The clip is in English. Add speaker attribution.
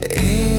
Speaker 1: Hey.